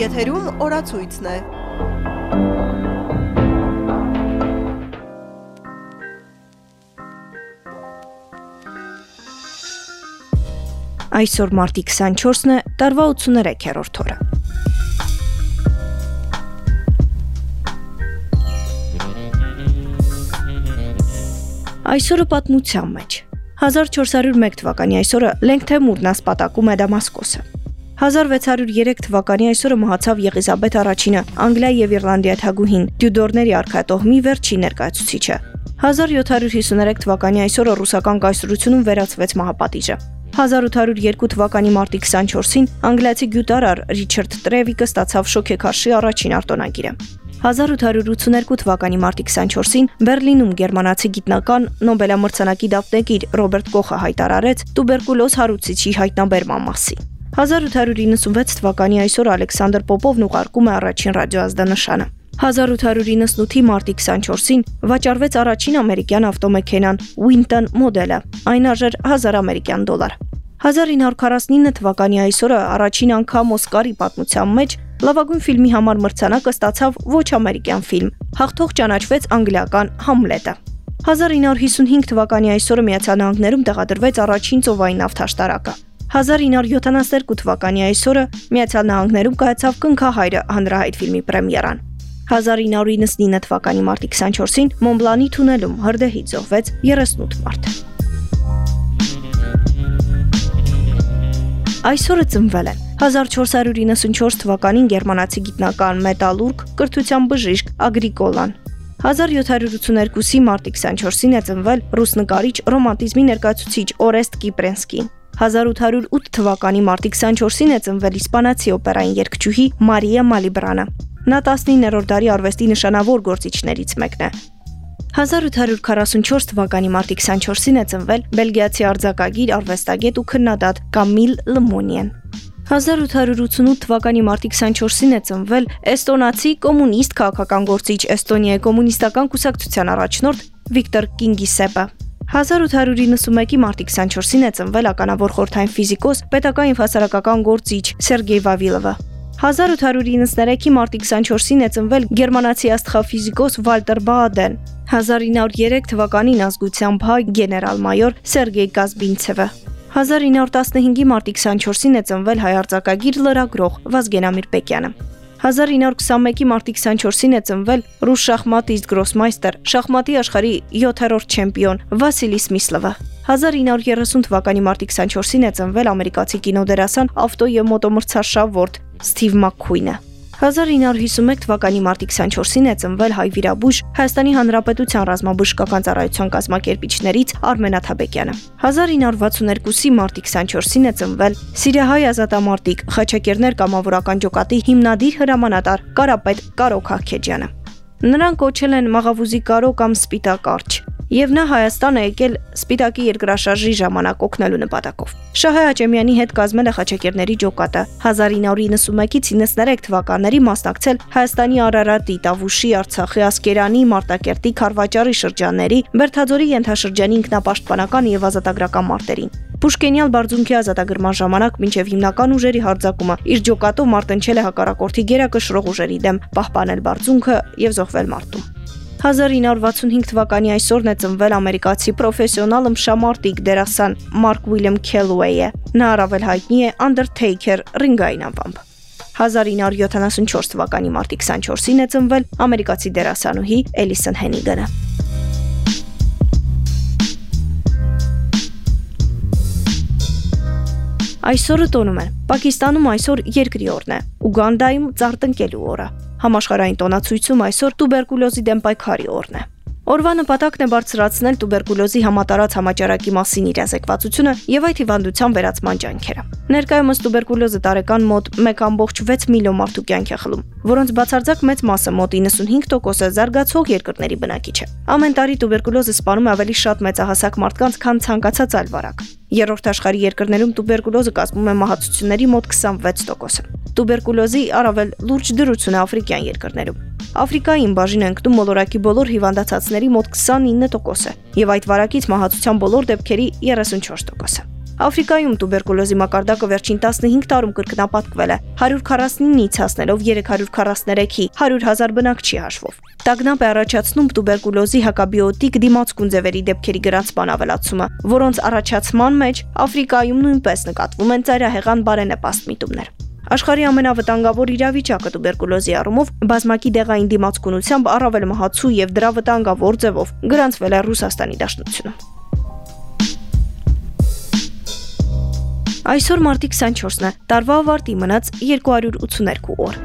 Եթերում օրացույցն է։ Այսօր մարտի 24-ն է, տարվա 83-րդ օրը։ Այսօրը պատմության մեջ 1401 թվականի այսօրը Լենգթեմուրն ասպատակում է Դամասկոսը։ 1603 թվականի այսօրը մահացավ Եղիզաբեթ առաջինը, Անգլիա եւ Իռլանդիա թագուհին, Տյուդորների արքայատոհմի վերջին ներկայացուցիչը։ 1753 թվականի այսօրը ռուսական կայսրությունում վերացվեց մահապատիժը։ 1802 թվականի մարտի 24-ին անգլիացի գյուտարար Ռիչարդ Տրևիկը ստացավ շոքեքարշի առաջին արտոնագիրը։ 1882 թվականի մարտի 24-ին Բերլինում գերմանացի գիտնական Նոբելամրցանակի դափնեկիր Ռոբերտ Կոխը հայտարարեց տուբերկուլոզ հարուցիչի հայտնաբերման մասին։ 1896 թվականի այսօր Ալեքսանդր Պոպովն ուղարկում է առաջին ռադիոազդանշանը։ 1898-ի մարտի 24-ին վաճառվեց առաջին ամերիկյան ավտոմեքենան Winton մոդելը։ Այն արժեր 1000 ամերիկյան դոլար։ 1949 թվականի այսօրը առաջին անգամ Օսկարի պատմության մեջ լավագույն ֆիլմի համար մրցանակը ստացավ ոչ ամերիկյան ֆիլմ։ Հաղթող ճանաչվեց անգլիական Համլետը։ 1955 թվականի այսօրը Միացյալ Նահանգներում տեղադրվեց առաջին ծովային նավթաշտարակը։ 1972 թվականի այսօրը Միացյալ Նահանգներում կայացավ Կնքահայրը հանրահայտ ֆիլմի պրեմիերան։ 1999 թվականի մարտի 24-ին Մոնբլանի թունելում հրդեհից զոհվեց 38 մարդ։ Այսօրը ծնվել են 1494 թվականին գերմանացի գիտնական մետալուրգ, կրթության բժիշկ Ագրիկոլան։ 1782-ի մարտի 24-ին է ծնվել ռուս նկարիչ, ռոմանտիզմի ներկայացուցիչ Օրեստ Կիպրենսկին։ 1808 թվականի մարտի 24-ին է ծնվել իսպանացի օպերային երգչուհի Մարիա Մալիբրանը։ Նա 19-րդ դարի արվեստի նշանավոր գործիչներից մեկն է։ 1844 թվականի մարտի 24-ին է ծնվել բելգիացի արձակագիր, արվեստագետ ու քննադատ Կամիլ Լմոնիեն։ 1888 թվականի մարտի 24-ին է ծնվել էստոնացի կոմունիստ քաղաքական գործիչ Էստոնիայի կոմունիստական կուսակցության առաջնորդ Վիկտոր Կինգիսեպը։ 1891-ի մարտի 24-ին է ծնվել ականավոր խորթային ֆիզիկոս, պետական եւ հասարակական գործիչ Սերգեյ Վավիլովը։ 1893-ի մարտի 24-ին է ծնվել գերմանացի աստղաֆիզիկոս Վալտեր Բաադեն։ 1903 թվականին ազգությամբ հայ գեներալ-մայոր Սերգեյ Կազբինցևը։ 1915-ի մարտի 24-ին է ծնվել հայ արձակագիր լրագրող Վազգենամիր Պեկյանը։ 1921-ի մարտի 24-ին է ծնվել ռուս շախմատիստ գրոսմայստեր, շախմատի աշխարհի 7-րդ չեմպիոն Վասիլի Սմիսլովը։ 1930 թվականի մարտի 24-ին է ծնվել ամերիկացի կինոդերասան, ավտո եւ մոտոմրցարշավ Սթիվ Մաքքույնը։ 1951 թվականի մարտի 24-ին է ծնվել հայ վիրաբույժ Հայաստանի Հանրապետության ռազմաբժշկական ծառայության կազմակերպիչներից Արմեն Աթաբեկյանը։ 1962-ի մարտի 24-ին է ծնվել Սիրիահայ ազատամարտիկ Խաչակերներ կամավորական ջոկատի հիմնադիր հրամանատար Կարապետ Կարո Քահքեջյանը։ Նրան կոչել են Մաղավուզի Կարո կամ Սպիտակ արջ եւ նա Հայաստան է եկել Սպիտակի երկրաշարժի ժամանակ օգնելու նպատակով։ Շահե Աճեմյանի հետ կազմել է Խաչակերների ջոկատը 1991-ից 93 թվականների մասնակցել Հայաստանի Արարատի, Տավուշի, Արցախի, Ասկերանի, Մարտակերտի, Խարվաճարի շրջանների, Բերթաձորի ենթաշրջանի ինքնապաշտպանական եւ ազատագրական մարտերին։ Պուշկենյալ բարձունքի ազատագրման ժամանակ մինչև հիմնական ուժերի հարձակումը իր ջոկատով մարտնչել է հակառակորդի գերակշռող ուժերի դեմ, պահպանել բարձունքը եւ զոհվել մարտում։ 1965 թվականի այսօրն է ծնվել ամերիկացի պրոֆեսիոնալ ըմշամարտիկ դերասան Մարկ Ուիլյամ Քելուեյը։ Նա առավել հայտնի է Undertaker ռինգային անվամբ։ 1974 թվականի մարտի 24-ին է ծնվել ամերիկացի դերասանուհի Էլիսոն Հենիգանը։ Այսօրը տոնում են։ Պակիստանում այսօր երկրի օրն է։ Ուգանդայում ծարտնկելու օրը։ Համաշխարհային տոնացույցում այսօր տուբերկուլոզի դեմ պայքարի օրն է։ Օրվա նպատակն է բարձրացնել տուբերկուլոզի համատարած համաճարակի մասին իրազեկվածությունը եւ այդ հիվանդության վերացման ջանքերը։ Ներկայումս տուբերկուլոզը տարեկան մոտ 1.6 միլիոն մարդու կյանք է խլում, որոնց բացարձակ մեծ մասը մոտ 95%-ը զարգացող երկրների բնակիչ է։ Ամեն տարի տուբերկուլոզը սպանում է ավելի շատ մեծահասակ մարդկանց, քան ցանկացած այլ վարակ։ Երրորդ աշխարհի երկրներում տուբերկուլոզը կազմում է մահացությունների մոտ 26%-ը։ Տուբերկուլոզի առավել լուրջ դրություն է աֆրիկյան երկրներում։ Աֆրիկային բաժին ընկնում մոլորակի բոլոր հիվանդացածների մոտ 29%-ը եւ այդ վարակից մահացության բոլոր դեպքերի 34%-ը։ Աֆրիկայում տուբերկուլոզի մակարդակը վերջին 15 տարում կրկնապատկվել է 149-ից հասնելով 343-ի 100.000 բնակչի հաշվով։ Տագնապ է առաջացնում տուբերկուլոզի հակաբիոտիկ դիմացկուն ձևերի դեպքերի գրանցման ավելացումը, որոնց առաջացման մեջ Աֆրիկայում նույնպես նկատվում են ծայրահեղան բարենպաստ միտումներ։ Աշխարհի ամենավտանգավոր իրավիճակը տուբերկուլոզի առումով բազմակի դեղային դիմացկունությամբ առավել մահացու եւ դրա վտանգավոր ձևով գրանցվել է Ռուսաստանի Դաշնությունում։ Այսօր մարտի 24-ն է։ Տարվա ավարտի մնաց 282 օր։